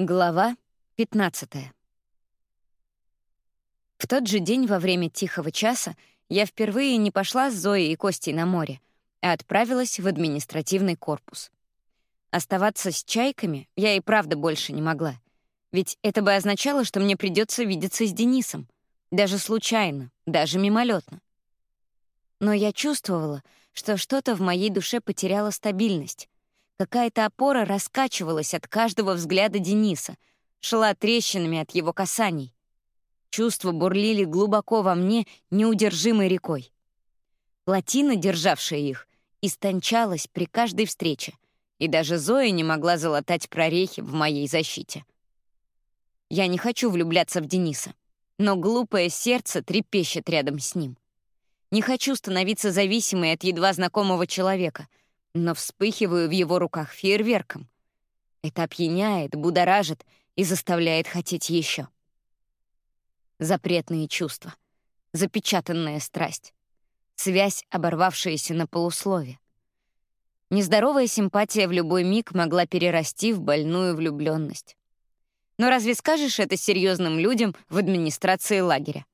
Глава 15 В тот же день во время тихого часа я впервые не пошла с Зоей и Костей на море, а отправилась в административный корпус. Оставаться с чайками я и правда больше не могла, ведь это бы означало, что мне придется видеться с Денисом, даже случайно, даже мимолетно. Но я чувствовала, что что-то в моей душе потеряло стабильность, Какая-то опора раскачивалась от каждого взгляда Дениса, шла трещинами от его касаний. Чувства бурлили глубоко во мне неудержимой рекой. Плотина, державшая их, истончалась при каждой встрече, и даже Зоя не могла залатать прорехи в моей защите. Я не хочу влюбляться в Дениса, но глупое сердце трепещет рядом с ним. Не хочу становиться зависимой от едва знакомого человека — но вспыхиваю в его руках фейерверком. Это опьяняет, будоражит и заставляет хотеть еще. Запретные чувства, запечатанная страсть, связь, оборвавшаяся на полуслове. Нездоровая симпатия в любой миг могла перерасти в больную влюбленность. Но разве скажешь это серьезным людям в администрации лагеря?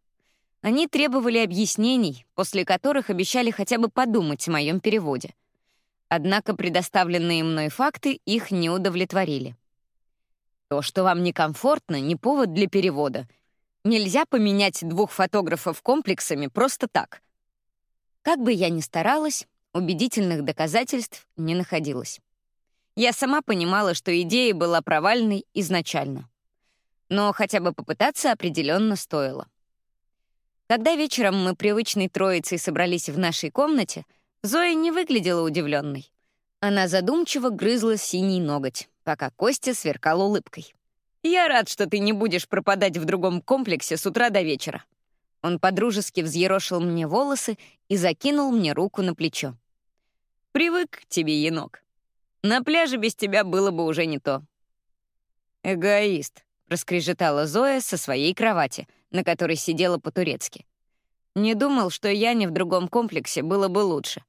Они требовали объяснений, после которых обещали хотя бы подумать о моем переводе. Однако предоставленные мной факты их не удовлетворили. То, что вам некомфортно, не повод для перевода. Нельзя поменять двух фотографов комплексами просто так. Как бы я ни старалась, убедительных доказательств не находилось. Я сама понимала, что идея была провальной изначально. Но хотя бы попытаться определенно стоило. Когда вечером мы привычной троицей собрались в нашей комнате — Зоя не выглядела удивленной. Она задумчиво грызла синий ноготь, пока Костя сверкал улыбкой. «Я рад, что ты не будешь пропадать в другом комплексе с утра до вечера». Он подружески взъерошил мне волосы и закинул мне руку на плечо. «Привык к тебе, енок. На пляже без тебя было бы уже не то». «Эгоист», — раскрежетала Зоя со своей кровати, на которой сидела по-турецки. «Не думал, что я не в другом комплексе было бы лучше.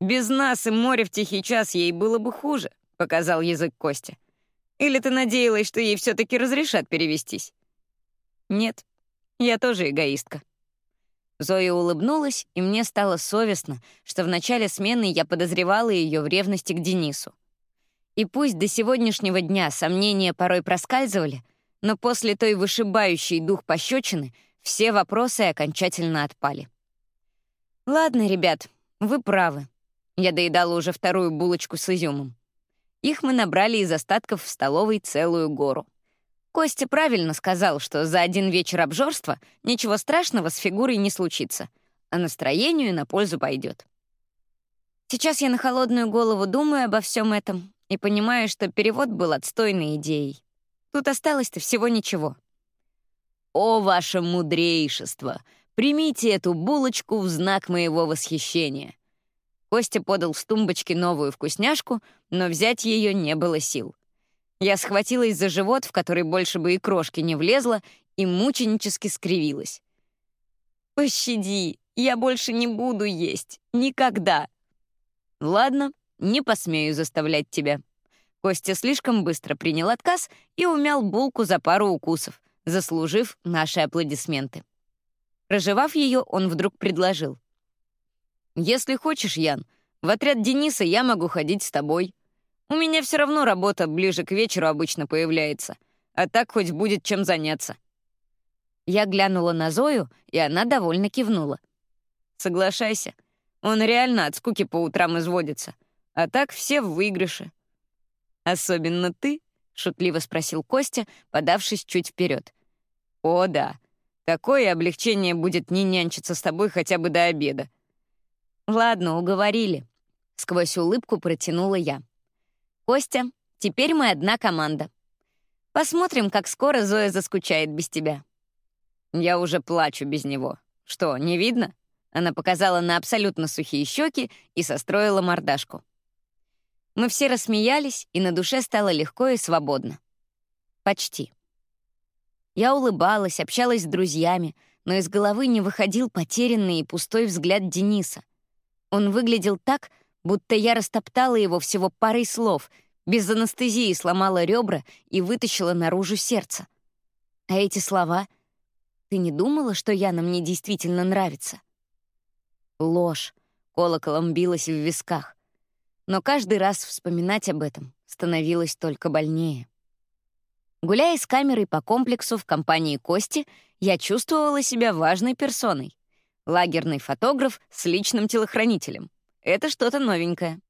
«Без нас и море в тихий час ей было бы хуже», — показал язык Костя. «Или ты надеялась, что ей все таки разрешат перевестись?» «Нет, я тоже эгоистка». Зоя улыбнулась, и мне стало совестно, что в начале смены я подозревала ее в ревности к Денису. И пусть до сегодняшнего дня сомнения порой проскальзывали, но после той вышибающей дух пощечины все вопросы окончательно отпали. «Ладно, ребят, вы правы. Я доедала уже вторую булочку с изюмом. Их мы набрали из остатков в столовой целую гору. Костя правильно сказал, что за один вечер обжорства ничего страшного с фигурой не случится, а настроению на пользу пойдет. Сейчас я на холодную голову думаю обо всем этом и понимаю, что перевод был отстойной идеей. Тут осталось-то всего ничего. «О, ваше мудрейшество! Примите эту булочку в знак моего восхищения!» Костя подал с тумбочки новую вкусняшку, но взять ее не было сил. Я схватилась за живот, в который больше бы и крошки не влезла, и мученически скривилась. «Пощади, я больше не буду есть. Никогда!» «Ладно, не посмею заставлять тебя». Костя слишком быстро принял отказ и умял булку за пару укусов, заслужив наши аплодисменты. Проживав ее, он вдруг предложил. «Если хочешь, Ян, в отряд Дениса я могу ходить с тобой. У меня все равно работа ближе к вечеру обычно появляется, а так хоть будет чем заняться». Я глянула на Зою, и она довольно кивнула. «Соглашайся, он реально от скуки по утрам изводится, а так все в выигрыше». «Особенно ты?» — шутливо спросил Костя, подавшись чуть вперед. «О, да. Такое облегчение будет не нянчиться с тобой хотя бы до обеда. «Ладно, уговорили», — сквозь улыбку протянула я. «Костя, теперь мы одна команда. Посмотрим, как скоро Зоя заскучает без тебя». «Я уже плачу без него. Что, не видно?» Она показала на абсолютно сухие щеки и состроила мордашку. Мы все рассмеялись, и на душе стало легко и свободно. Почти. Я улыбалась, общалась с друзьями, но из головы не выходил потерянный и пустой взгляд Дениса — он выглядел так, будто я растоптала его всего парой слов, Без анестезии сломала ребра и вытащила наружу сердце. А эти слова «Ты не думала, что Яна мне действительно нравится?» Ложь колоколом билась в висках. Но каждый раз вспоминать об этом становилось только больнее. Гуляя с камерой по комплексу в компании Кости, я чувствовала себя важной персоной. Лагерный фотограф с личным телохранителем. Это что-то новенькое.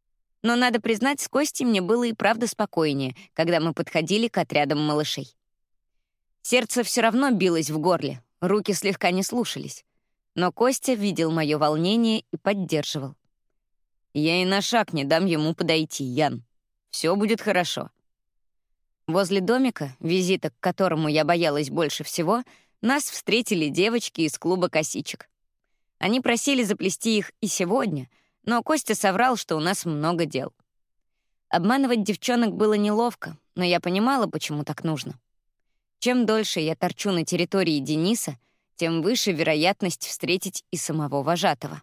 Но, надо признать, с Костей мне было и правда спокойнее, когда мы подходили к отрядам малышей. Сердце все равно билось в горле, руки слегка не слушались. Но Костя видел мое волнение и поддерживал. «Я и на шаг не дам ему подойти, Ян. Все будет хорошо». Возле домика, визита к которому я боялась больше всего, нас встретили девочки из клуба косичек. Они просили заплести их и сегодня, но Костя соврал, что у нас много дел. Обманывать девчонок было неловко, но я понимала, почему так нужно. Чем дольше я торчу на территории Дениса, тем выше вероятность встретить и самого вожатого.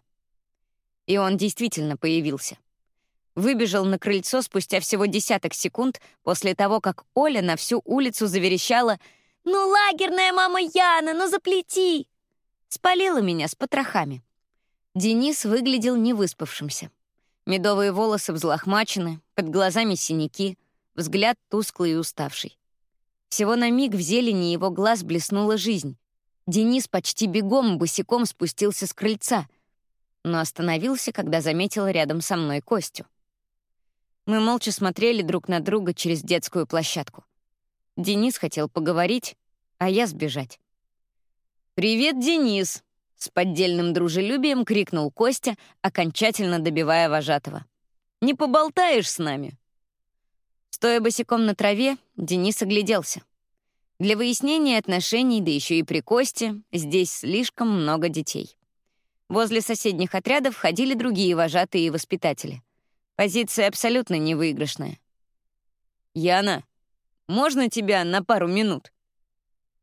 И он действительно появился. Выбежал на крыльцо спустя всего десяток секунд после того, как Оля на всю улицу заверещала «Ну, лагерная мама Яна, ну заплети!» Спалила меня с потрохами. Денис выглядел невыспавшимся. Медовые волосы взлохмачены, под глазами синяки, взгляд тусклый и уставший. Всего на миг в зелени его глаз блеснула жизнь. Денис почти бегом, босиком спустился с крыльца, но остановился, когда заметил рядом со мной Костю. Мы молча смотрели друг на друга через детскую площадку. Денис хотел поговорить, а я сбежать. «Привет, Денис!» — с поддельным дружелюбием крикнул Костя, окончательно добивая вожатого. «Не поболтаешь с нами?» Стоя босиком на траве, Денис огляделся. Для выяснения отношений, да еще и при Косте, здесь слишком много детей. Возле соседних отрядов ходили другие вожатые и воспитатели. Позиция абсолютно невыигрышная. «Яна, можно тебя на пару минут?»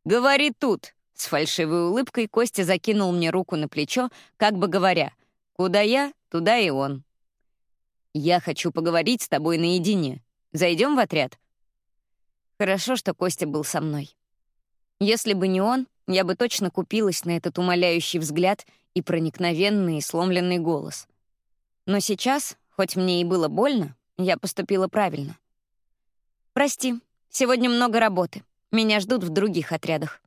«Говори тут!» С фальшивой улыбкой Костя закинул мне руку на плечо, как бы говоря, «Куда я, туда и он». «Я хочу поговорить с тобой наедине. Зайдем в отряд?» Хорошо, что Костя был со мной. Если бы не он, я бы точно купилась на этот умоляющий взгляд и проникновенный и сломленный голос. Но сейчас, хоть мне и было больно, я поступила правильно. «Прости, сегодня много работы. Меня ждут в других отрядах».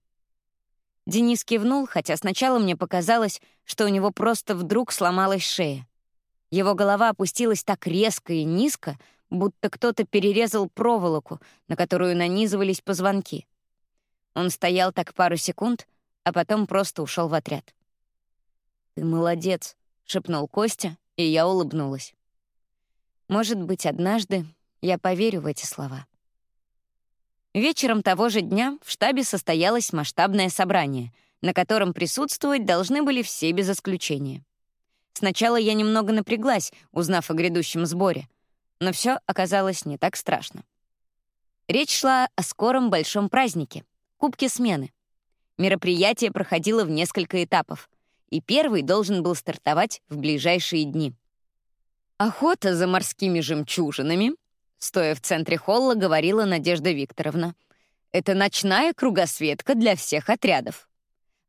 Денис кивнул, хотя сначала мне показалось, что у него просто вдруг сломалась шея. Его голова опустилась так резко и низко, будто кто-то перерезал проволоку, на которую нанизывались позвонки. Он стоял так пару секунд, а потом просто ушел в отряд. «Ты молодец», — шепнул Костя, и я улыбнулась. Может быть, однажды я поверю в эти слова. Вечером того же дня в штабе состоялось масштабное собрание, на котором присутствовать должны были все без исключения. Сначала я немного напряглась, узнав о грядущем сборе, но все оказалось не так страшно. Речь шла о скором большом празднике — Кубке смены. Мероприятие проходило в несколько этапов, и первый должен был стартовать в ближайшие дни. Охота за морскими жемчужинами Стоя в центре холла, говорила Надежда Викторовна. «Это ночная кругосветка для всех отрядов.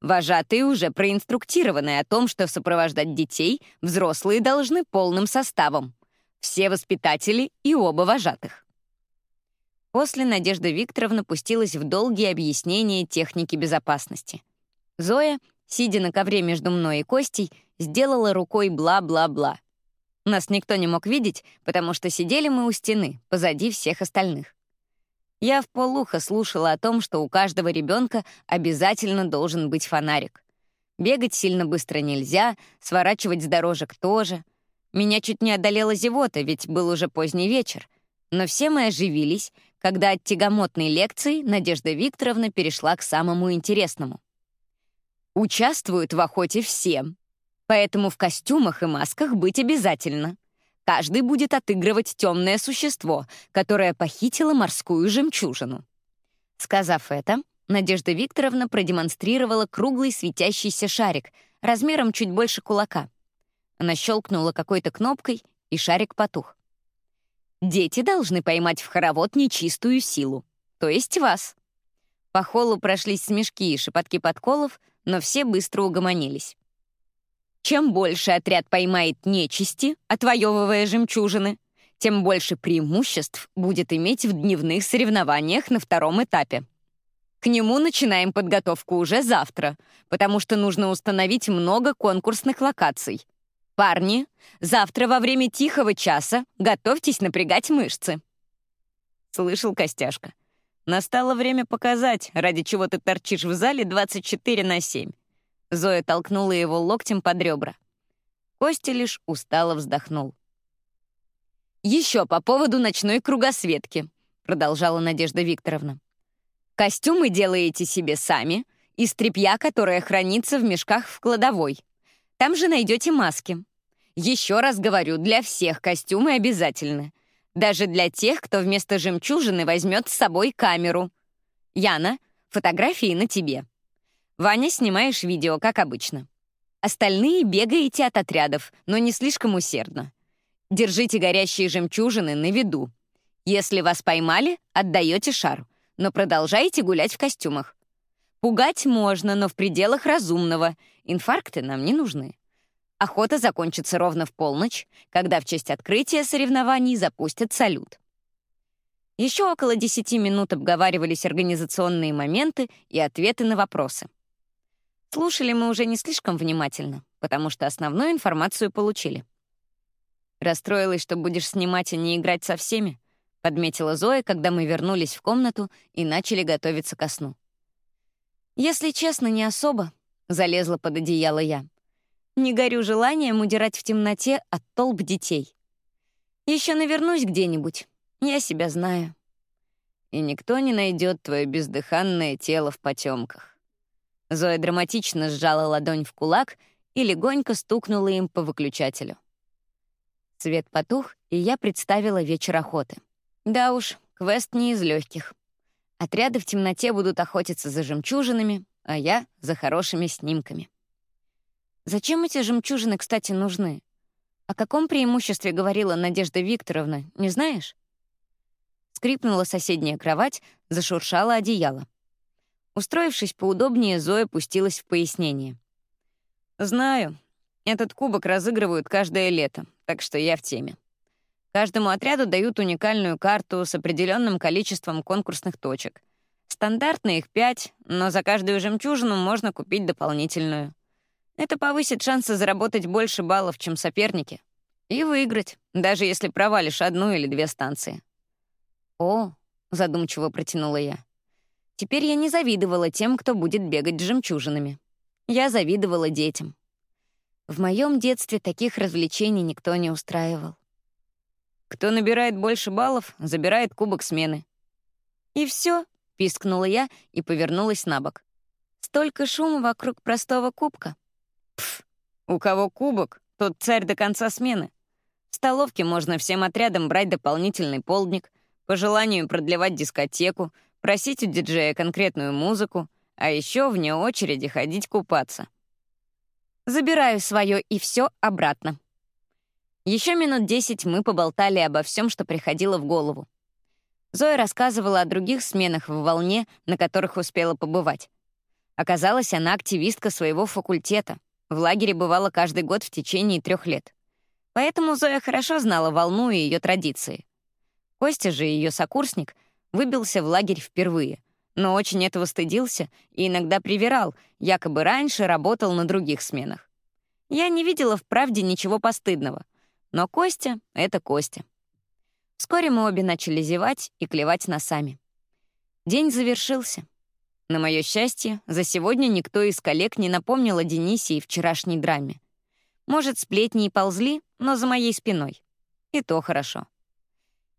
Вожатые уже проинструктированы о том, что сопровождать детей взрослые должны полным составом. Все воспитатели и оба вожатых». После Надежда Викторовна пустилась в долгие объяснения техники безопасности. Зоя, сидя на ковре между мной и Костей, сделала рукой бла-бла-бла. Нас никто не мог видеть, потому что сидели мы у стены, позади всех остальных. Я в полухо слушала о том, что у каждого ребенка обязательно должен быть фонарик. Бегать сильно быстро нельзя, сворачивать с дорожек тоже. Меня чуть не одолела зевота, ведь был уже поздний вечер. Но все мы оживились, когда от тягомотной лекции Надежда Викторовна перешла к самому интересному. Участвуют в охоте все, Поэтому в костюмах и масках быть обязательно. Каждый будет отыгрывать темное существо, которое похитило морскую жемчужину. Сказав это, Надежда Викторовна продемонстрировала круглый светящийся шарик размером чуть больше кулака. Она щелкнула какой-то кнопкой, и шарик потух. Дети должны поймать в хоровод нечистую силу, то есть вас. По холлу прошлись смешки и шепотки подколов, но все быстро угомонились. Чем больше отряд поймает нечисти, отвоевывая жемчужины, тем больше преимуществ будет иметь в дневных соревнованиях на втором этапе. К нему начинаем подготовку уже завтра, потому что нужно установить много конкурсных локаций. Парни, завтра во время тихого часа готовьтесь напрягать мышцы. Слышал Костяшка. Настало время показать, ради чего ты торчишь в зале 24 на 7. Зоя толкнула его локтем под ребра. Костя лишь устало вздохнул. «Еще по поводу ночной кругосветки», — продолжала Надежда Викторовна. «Костюмы делаете себе сами, из тряпья, которое хранится в мешках в кладовой. Там же найдете маски. Еще раз говорю, для всех костюмы обязательны. Даже для тех, кто вместо жемчужины возьмет с собой камеру. Яна, фотографии на тебе. Ваня, снимаешь видео, как обычно. Остальные бегаете от отрядов, но не слишком усердно. Держите горящие жемчужины на виду. Если вас поймали, отдаете шар, но продолжайте гулять в костюмах. Пугать можно, но в пределах разумного. Инфаркты нам не нужны. Охота закончится ровно в полночь, когда в честь открытия соревнований запустят салют. Еще около 10 минут обговаривались организационные моменты и ответы на вопросы. Слушали мы уже не слишком внимательно, потому что основную информацию получили. «Расстроилась, что будешь снимать, а не играть со всеми», — подметила Зоя, когда мы вернулись в комнату и начали готовиться ко сну. «Если честно, не особо», — залезла под одеяло я. «Не горю желанием удирать в темноте от толп детей. Еще навернусь где-нибудь, я себя знаю». «И никто не найдет твое бездыханное тело в потемках». Зоя драматично сжала ладонь в кулак и легонько стукнула им по выключателю. Свет потух, и я представила вечер охоты. Да уж, квест не из легких. Отряды в темноте будут охотиться за жемчужинами, а я — за хорошими снимками. Зачем эти жемчужины, кстати, нужны? О каком преимуществе говорила Надежда Викторовна, не знаешь? Скрипнула соседняя кровать, зашуршало одеяло. Устроившись поудобнее, Зоя пустилась в пояснение. «Знаю. Этот кубок разыгрывают каждое лето так что я в теме. Каждому отряду дают уникальную карту с определенным количеством конкурсных точек. Стандартно их пять, но за каждую жемчужину можно купить дополнительную. Это повысит шансы заработать больше баллов, чем соперники. И выиграть, даже если провалишь одну или две станции. «О», — задумчиво протянула я. Теперь я не завидовала тем, кто будет бегать с жемчужинами. Я завидовала детям. В моем детстве таких развлечений никто не устраивал. Кто набирает больше баллов, забирает кубок смены. И все, пискнула я и повернулась на бок. Столько шума вокруг простого кубка. Пф, у кого кубок, тот царь до конца смены. В столовке можно всем отрядам брать дополнительный полдник, по желанию продлевать дискотеку, просить у диджея конкретную музыку, а еще вне очереди ходить купаться. Забираю свое и все обратно. Еще минут десять мы поболтали обо всем, что приходило в голову. Зоя рассказывала о других сменах в волне, на которых успела побывать. Оказалось, она активистка своего факультета. В лагере бывала каждый год в течение трех лет. Поэтому Зоя хорошо знала волну и ее традиции. Костя же, ее сокурсник, выбился в лагерь впервые — но очень этого стыдился и иногда привирал, якобы раньше работал на других сменах. Я не видела в правде ничего постыдного, но Костя — это Костя. Вскоре мы обе начали зевать и клевать носами. День завершился. На мое счастье, за сегодня никто из коллег не напомнил о Денисе и вчерашней драме. Может, сплетни и ползли, но за моей спиной. И то хорошо.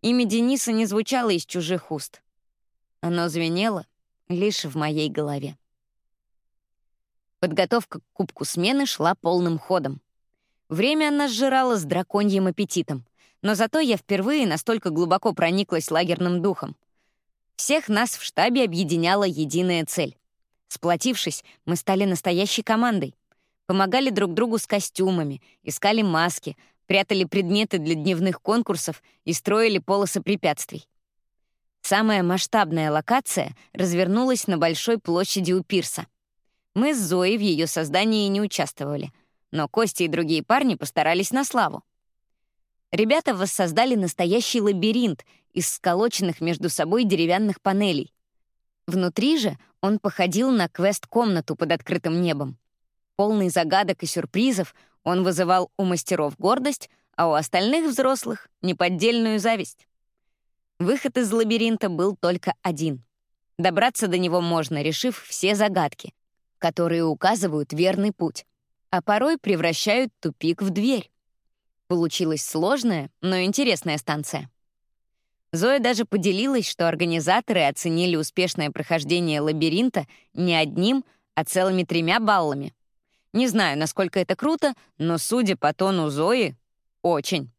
Имя Дениса не звучало из чужих уст. Оно звенело лишь в моей голове. Подготовка к кубку смены шла полным ходом. Время она сжирала с драконьим аппетитом, но зато я впервые настолько глубоко прониклась лагерным духом. Всех нас в штабе объединяла единая цель. Сплотившись, мы стали настоящей командой. Помогали друг другу с костюмами, искали маски, прятали предметы для дневных конкурсов и строили полосы препятствий. Самая масштабная локация развернулась на большой площади у пирса. Мы с Зоей в ее создании не участвовали, но Костя и другие парни постарались на славу. Ребята воссоздали настоящий лабиринт из сколоченных между собой деревянных панелей. Внутри же он походил на квест-комнату под открытым небом. Полный загадок и сюрпризов, он вызывал у мастеров гордость, а у остальных взрослых — неподдельную зависть. Выход из лабиринта был только один. Добраться до него можно, решив все загадки, которые указывают верный путь, а порой превращают тупик в дверь. Получилась сложная, но интересная станция. Зоя даже поделилась, что организаторы оценили успешное прохождение лабиринта не одним, а целыми тремя баллами. Не знаю, насколько это круто, но, судя по тону Зои, очень.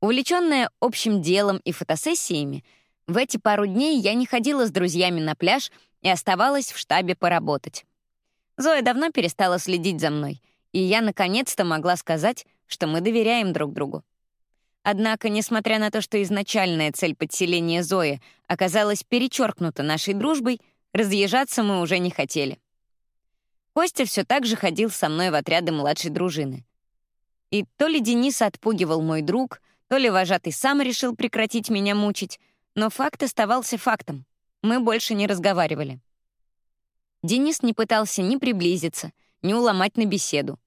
Увлеченная общим делом и фотосессиями, в эти пару дней я не ходила с друзьями на пляж и оставалась в штабе поработать. Зоя давно перестала следить за мной, и я наконец-то могла сказать, что мы доверяем друг другу. Однако, несмотря на то, что изначальная цель подселения Зои оказалась перечеркнута нашей дружбой, разъезжаться мы уже не хотели. Костя все так же ходил со мной в отряды младшей дружины. И то ли Денис отпугивал мой друг, то ли вожатый сам решил прекратить меня мучить, но факт оставался фактом. Мы больше не разговаривали. Денис не пытался ни приблизиться, ни уломать на беседу.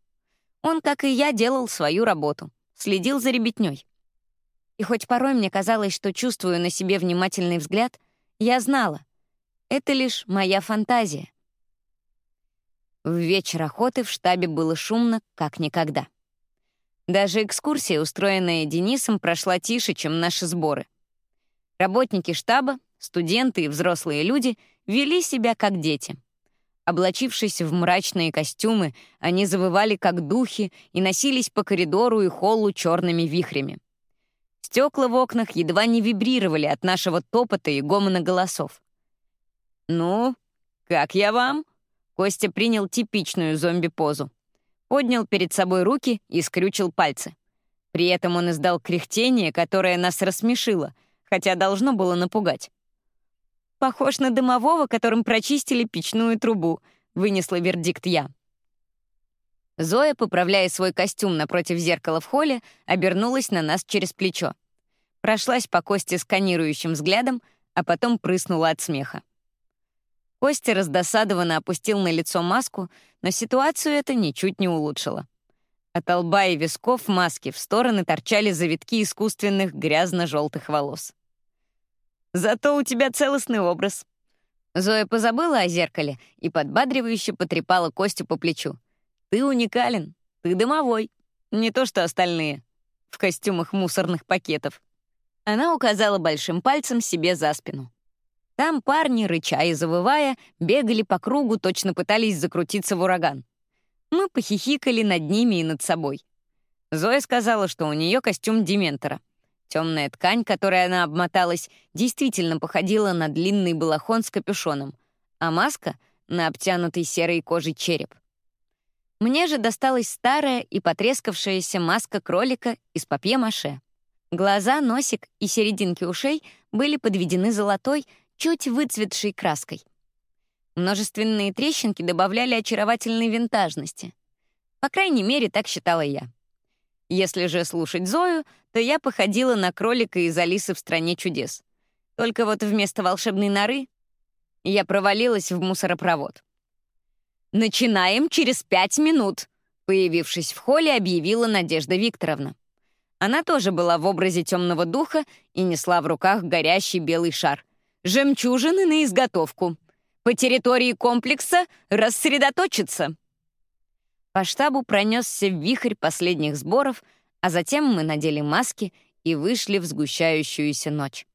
Он, как и я, делал свою работу, следил за ребятней. И хоть порой мне казалось, что чувствую на себе внимательный взгляд, я знала — это лишь моя фантазия. В вечер охоты в штабе было шумно, как никогда. Даже экскурсия, устроенная Денисом, прошла тише, чем наши сборы. Работники штаба, студенты и взрослые люди вели себя как дети. Облачившись в мрачные костюмы, они завывали как духи и носились по коридору и холлу черными вихрями. Стекла в окнах едва не вибрировали от нашего топота и гомона голосов. «Ну, как я вам?» Костя принял типичную зомби-позу поднял перед собой руки и скрючил пальцы. При этом он издал кряхтение, которое нас рассмешило, хотя должно было напугать. «Похож на дымового, которым прочистили печную трубу», — вынесла вердикт я. Зоя, поправляя свой костюм напротив зеркала в холле, обернулась на нас через плечо. Прошлась по Косте сканирующим взглядом, а потом прыснула от смеха. Костя раздосадованно опустил на лицо маску, но ситуацию это ничуть не улучшило. От лба и висков маски в стороны торчали завитки искусственных грязно-желтых волос. «Зато у тебя целостный образ». Зоя позабыла о зеркале и подбадривающе потрепала Костю по плечу. «Ты уникален, ты дымовой, не то что остальные, в костюмах мусорных пакетов». Она указала большим пальцем себе за спину. Там парни, рыча и завывая, бегали по кругу, точно пытались закрутиться в ураган. Мы похихикали над ними и над собой. Зоя сказала, что у нее костюм Дементора. Темная ткань, которой она обмоталась, действительно походила на длинный балахон с капюшоном, а маска — на обтянутый серой кожей череп. Мне же досталась старая и потрескавшаяся маска кролика из папье-маше. Глаза, носик и серединки ушей были подведены золотой, чуть выцветшей краской. Множественные трещинки добавляли очаровательной винтажности. По крайней мере, так считала я. Если же слушать Зою, то я походила на кролика из «Алисы в стране чудес». Только вот вместо волшебной норы я провалилась в мусоропровод. «Начинаем через пять минут», — появившись в холле, объявила Надежда Викторовна. Она тоже была в образе темного духа и несла в руках горящий белый шар — Жемчужины на изготовку. По территории комплекса рассредоточиться. По штабу пронесся вихрь последних сборов, а затем мы надели маски и вышли в сгущающуюся ночь.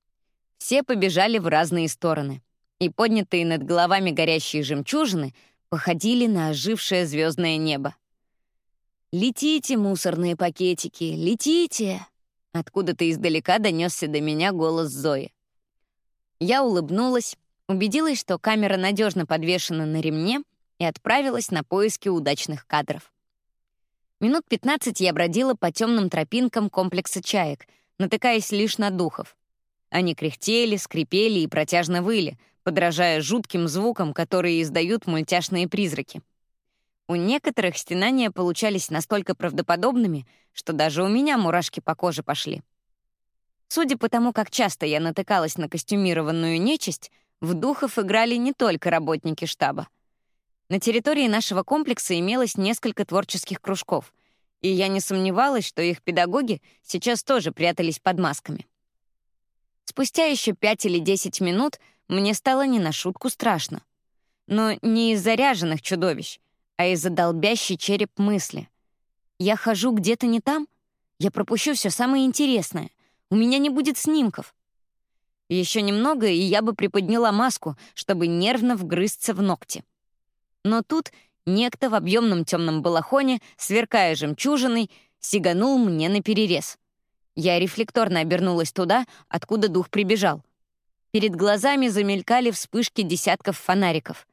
Все побежали в разные стороны, и поднятые над головами горящие жемчужины походили на ожившее звездное небо. «Летите, мусорные пакетики, летите!» Откуда-то издалека донесся до меня голос Зои. Я улыбнулась, убедилась, что камера надежно подвешена на ремне и отправилась на поиски удачных кадров. Минут 15 я бродила по темным тропинкам комплекса чаек, натыкаясь лишь на духов. Они кряхтели, скрипели и протяжно выли, подражая жутким звукам, которые издают мультяшные призраки. У некоторых стенания получались настолько правдоподобными, что даже у меня мурашки по коже пошли. Судя по тому, как часто я натыкалась на костюмированную нечисть, в духов играли не только работники штаба. На территории нашего комплекса имелось несколько творческих кружков, и я не сомневалась, что их педагоги сейчас тоже прятались под масками. Спустя еще пять или десять минут мне стало не на шутку страшно. Но не из заряженных чудовищ, а из-за долбящей череп мысли. Я хожу где-то не там? Я пропущу все самое интересное. У меня не будет снимков. Еще немного, и я бы приподняла маску, чтобы нервно вгрызться в ногти. Но тут некто в объемном темном балахоне, сверкая жемчужиной, сиганул мне на перерез. Я рефлекторно обернулась туда, откуда дух прибежал. Перед глазами замелькали вспышки десятков фонариков.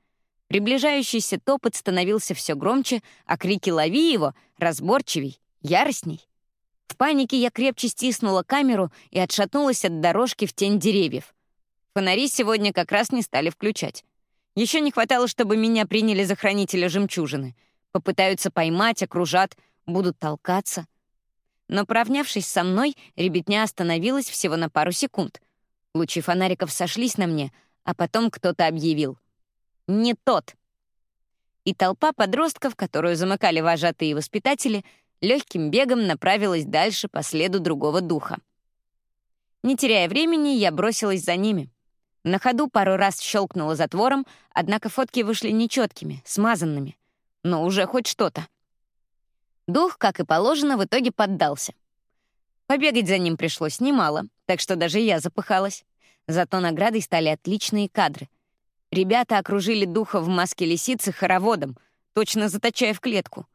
Приближающийся топот становился все громче, а крики «Лови его!» разборчивей, яростней. В панике я крепче стиснула камеру и отшатнулась от дорожки в тень деревьев. Фонари сегодня как раз не стали включать. Еще не хватало, чтобы меня приняли за хранителя жемчужины. Попытаются поймать, окружат, будут толкаться. Но, поравнявшись со мной, ребятня остановилась всего на пару секунд. Лучи фонариков сошлись на мне, а потом кто-то объявил. «Не тот!» И толпа подростков, которую замыкали вожатые воспитатели, легким бегом направилась дальше по следу другого духа. Не теряя времени, я бросилась за ними. На ходу пару раз щелкнула затвором, однако фотки вышли нечеткими, смазанными. Но уже хоть что-то. Дух, как и положено, в итоге поддался. Побегать за ним пришлось немало, так что даже я запыхалась. Зато наградой стали отличные кадры. Ребята окружили духа в маске лисицы хороводом, точно заточая в клетку.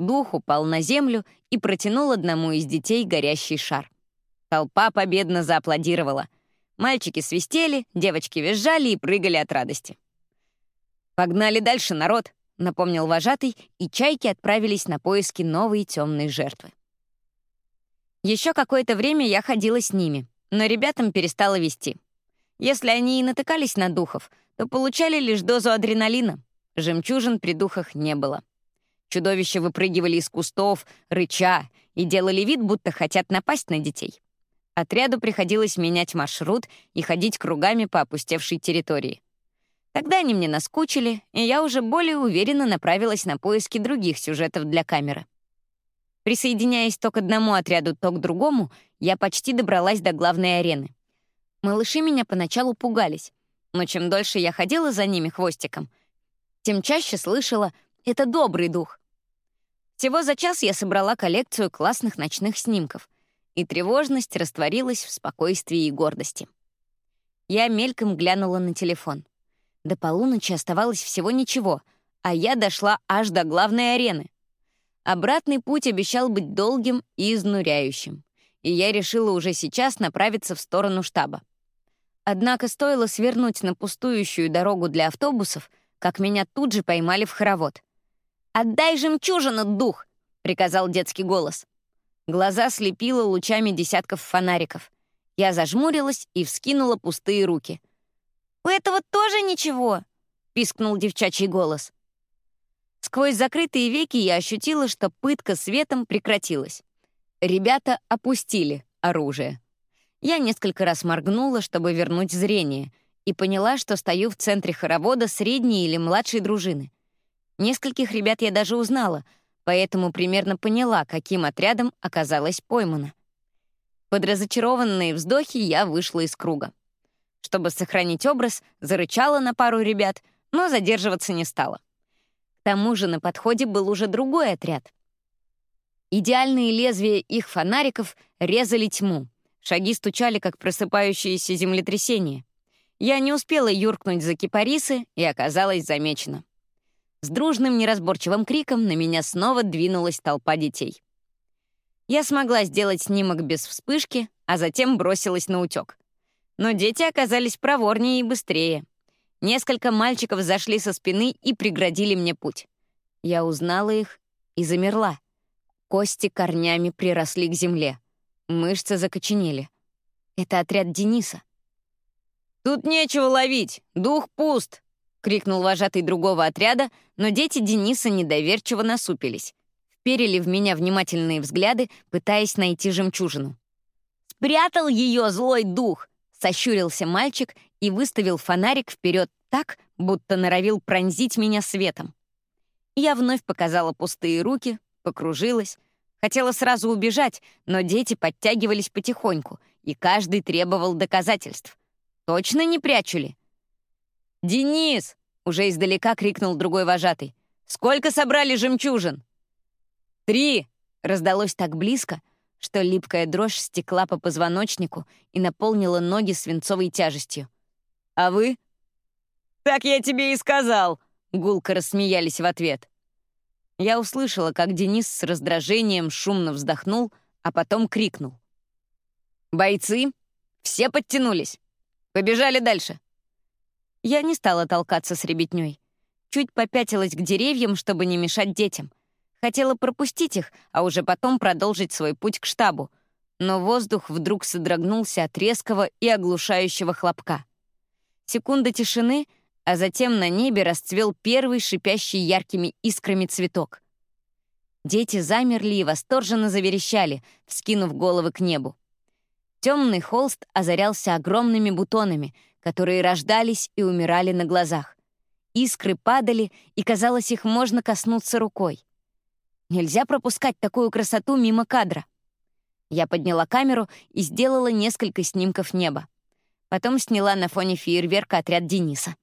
Дух упал на землю и протянул одному из детей горящий шар. Толпа победно зааплодировала — Мальчики свистели, девочки визжали и прыгали от радости. «Погнали дальше, народ!» — напомнил вожатый, и чайки отправились на поиски новой темной жертвы. Еще какое-то время я ходила с ними, но ребятам перестала вести. Если они и натыкались на духов, то получали лишь дозу адреналина. Жемчужин при духах не было. Чудовища выпрыгивали из кустов, рыча, и делали вид, будто хотят напасть на детей. Отряду приходилось менять маршрут и ходить кругами по опустевшей территории. Тогда они мне наскучили, и я уже более уверенно направилась на поиски других сюжетов для камеры. Присоединяясь то к одному отряду, то к другому, я почти добралась до главной арены. Малыши меня поначалу пугались, но чем дольше я ходила за ними хвостиком, тем чаще слышала «это добрый дух». Всего за час я собрала коллекцию классных ночных снимков — и тревожность растворилась в спокойствии и гордости. Я мельком глянула на телефон. До полуночи оставалось всего ничего, а я дошла аж до главной арены. Обратный путь обещал быть долгим и изнуряющим, и я решила уже сейчас направиться в сторону штаба. Однако стоило свернуть на пустующую дорогу для автобусов, как меня тут же поймали в хоровод. «Отдай жемчужину, дух!» — приказал детский голос. Глаза слепило лучами десятков фонариков. Я зажмурилась и вскинула пустые руки. «У этого тоже ничего!» — пискнул девчачий голос. Сквозь закрытые веки я ощутила, что пытка светом прекратилась. Ребята опустили оружие. Я несколько раз моргнула, чтобы вернуть зрение, и поняла, что стою в центре хоровода средней или младшей дружины. Нескольких ребят я даже узнала — поэтому примерно поняла, каким отрядом оказалась поймана. Под разочарованные вздохи я вышла из круга. Чтобы сохранить образ, зарычала на пару ребят, но задерживаться не стала. К тому же на подходе был уже другой отряд. Идеальные лезвия их фонариков резали тьму. Шаги стучали, как просыпающееся землетрясение. Я не успела юркнуть за кипарисы и оказалась замечена. С дружным неразборчивым криком на меня снова двинулась толпа детей. Я смогла сделать снимок без вспышки, а затем бросилась на утёк. Но дети оказались проворнее и быстрее. Несколько мальчиков зашли со спины и преградили мне путь. Я узнала их и замерла. Кости корнями приросли к земле. Мышцы закоченели. Это отряд Дениса. «Тут нечего ловить, дух пуст!» — крикнул вожатый другого отряда, но дети Дениса недоверчиво насупились. Вперили в меня внимательные взгляды, пытаясь найти жемчужину. «Спрятал ее злой дух!» — сощурился мальчик и выставил фонарик вперед так, будто норовил пронзить меня светом. Я вновь показала пустые руки, покружилась. Хотела сразу убежать, но дети подтягивались потихоньку, и каждый требовал доказательств. Точно не прячули? «Денис!» — уже издалека крикнул другой вожатый. «Сколько собрали жемчужин?» «Три!» — раздалось так близко, что липкая дрожь стекла по позвоночнику и наполнила ноги свинцовой тяжестью. «А вы?» «Так я тебе и сказал!» — гулко рассмеялись в ответ. Я услышала, как Денис с раздражением шумно вздохнул, а потом крикнул. «Бойцы, все подтянулись. Побежали дальше». Я не стала толкаться с ребятней. Чуть попятилась к деревьям, чтобы не мешать детям. Хотела пропустить их, а уже потом продолжить свой путь к штабу. Но воздух вдруг содрогнулся от резкого и оглушающего хлопка. Секунда тишины — а затем на небе расцвел первый шипящий яркими искрами цветок. Дети замерли и восторженно заверещали, вскинув головы к небу. Темный холст озарялся огромными бутонами, которые рождались и умирали на глазах. Искры падали, и, казалось, их можно коснуться рукой. Нельзя пропускать такую красоту мимо кадра. Я подняла камеру и сделала несколько снимков неба. Потом сняла на фоне фейерверка отряд Дениса.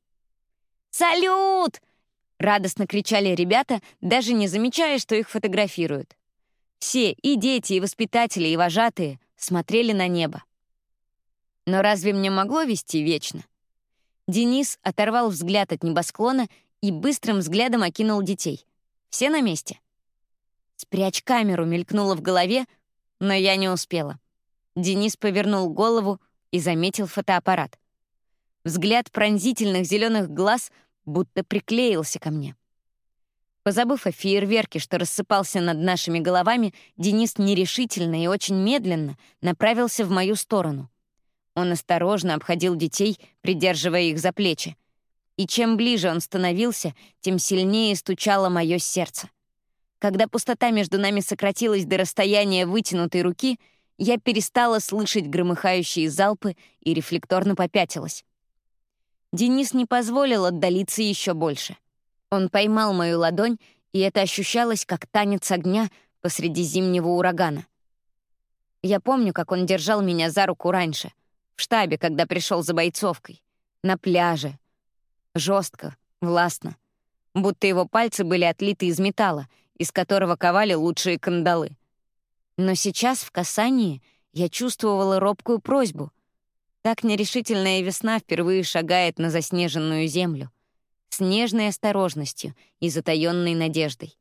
«Салют!» — радостно кричали ребята, даже не замечая, что их фотографируют. Все, и дети, и воспитатели, и вожатые, смотрели на небо. Но разве мне могло вести вечно? Денис оторвал взгляд от небосклона и быстрым взглядом окинул детей. Все на месте? «Спрячь камеру», — мелькнуло в голове, но я не успела. Денис повернул голову и заметил фотоаппарат. Взгляд пронзительных зеленых глаз будто приклеился ко мне. Позабыв о фейерверке, что рассыпался над нашими головами, Денис нерешительно и очень медленно направился в мою сторону. Он осторожно обходил детей, придерживая их за плечи. И чем ближе он становился, тем сильнее стучало мое сердце. Когда пустота между нами сократилась до расстояния вытянутой руки, я перестала слышать громыхающие залпы и рефлекторно попятилась. Денис не позволил отдалиться еще больше. Он поймал мою ладонь, и это ощущалось как танец огня посреди зимнего урагана. Я помню, как он держал меня за руку раньше, в штабе, когда пришел за бойцовкой, на пляже. Жестко, властно, будто его пальцы были отлиты из металла, из которого ковали лучшие кандалы. Но сейчас в касании я чувствовала робкую просьбу, так нерешительная весна впервые шагает на заснеженную землю с нежной осторожностью и затаённой надеждой.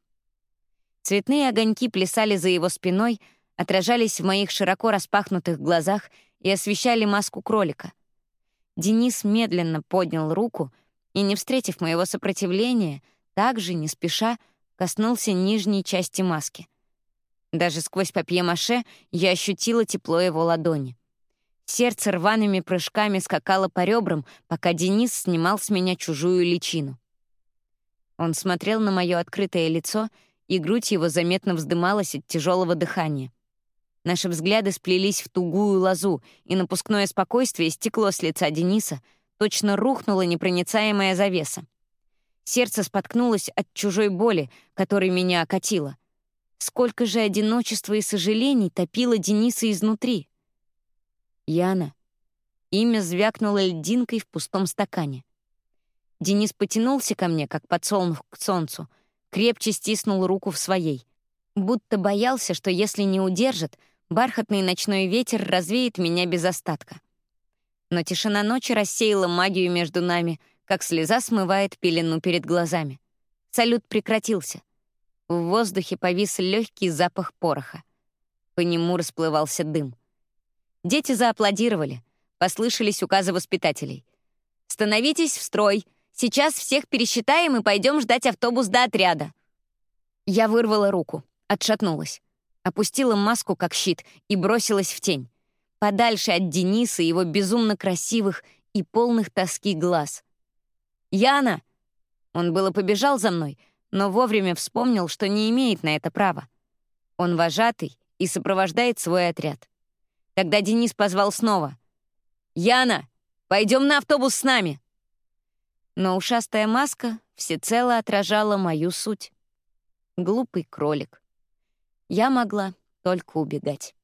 Цветные огоньки плясали за его спиной, отражались в моих широко распахнутых глазах и освещали маску кролика. Денис медленно поднял руку и, не встретив моего сопротивления, также, не спеша, коснулся нижней части маски. Даже сквозь папье-маше я ощутила тепло его ладони. Сердце рваными прыжками скакало по ребрам, пока Денис снимал с меня чужую личину. Он смотрел на мое открытое лицо, и грудь его заметно вздымалась от тяжелого дыхания. Наши взгляды сплелись в тугую лозу, и напускное спокойствие стекло с лица Дениса, точно рухнула непроницаемая завеса. Сердце споткнулось от чужой боли, которой меня окатило. Сколько же одиночества и сожалений топило Дениса изнутри. Яна. Имя звякнуло льдинкой в пустом стакане. Денис потянулся ко мне, как подсолнух к солнцу, крепче стиснул руку в своей, будто боялся, что если не удержит, бархатный ночной ветер развеет меня без остатка. Но тишина ночи рассеяла магию между нами, как слеза смывает пелену перед глазами. Салют прекратился. В воздухе повис легкий запах пороха. По нему расплывался дым — Дети зааплодировали. Послышались указы воспитателей. «Становитесь в строй. Сейчас всех пересчитаем и пойдем ждать автобус до отряда». Я вырвала руку, отшатнулась. Опустила маску как щит и бросилась в тень. Подальше от Дениса и его безумно красивых и полных тоски глаз. «Яна!» Он было побежал за мной, но вовремя вспомнил, что не имеет на это права. Он вожатый и сопровождает свой отряд. Тогда Денис позвал снова. «Яна, пойдем на автобус с нами!» Но ушастая маска всецело отражала мою суть. Глупый кролик. Я могла только убегать.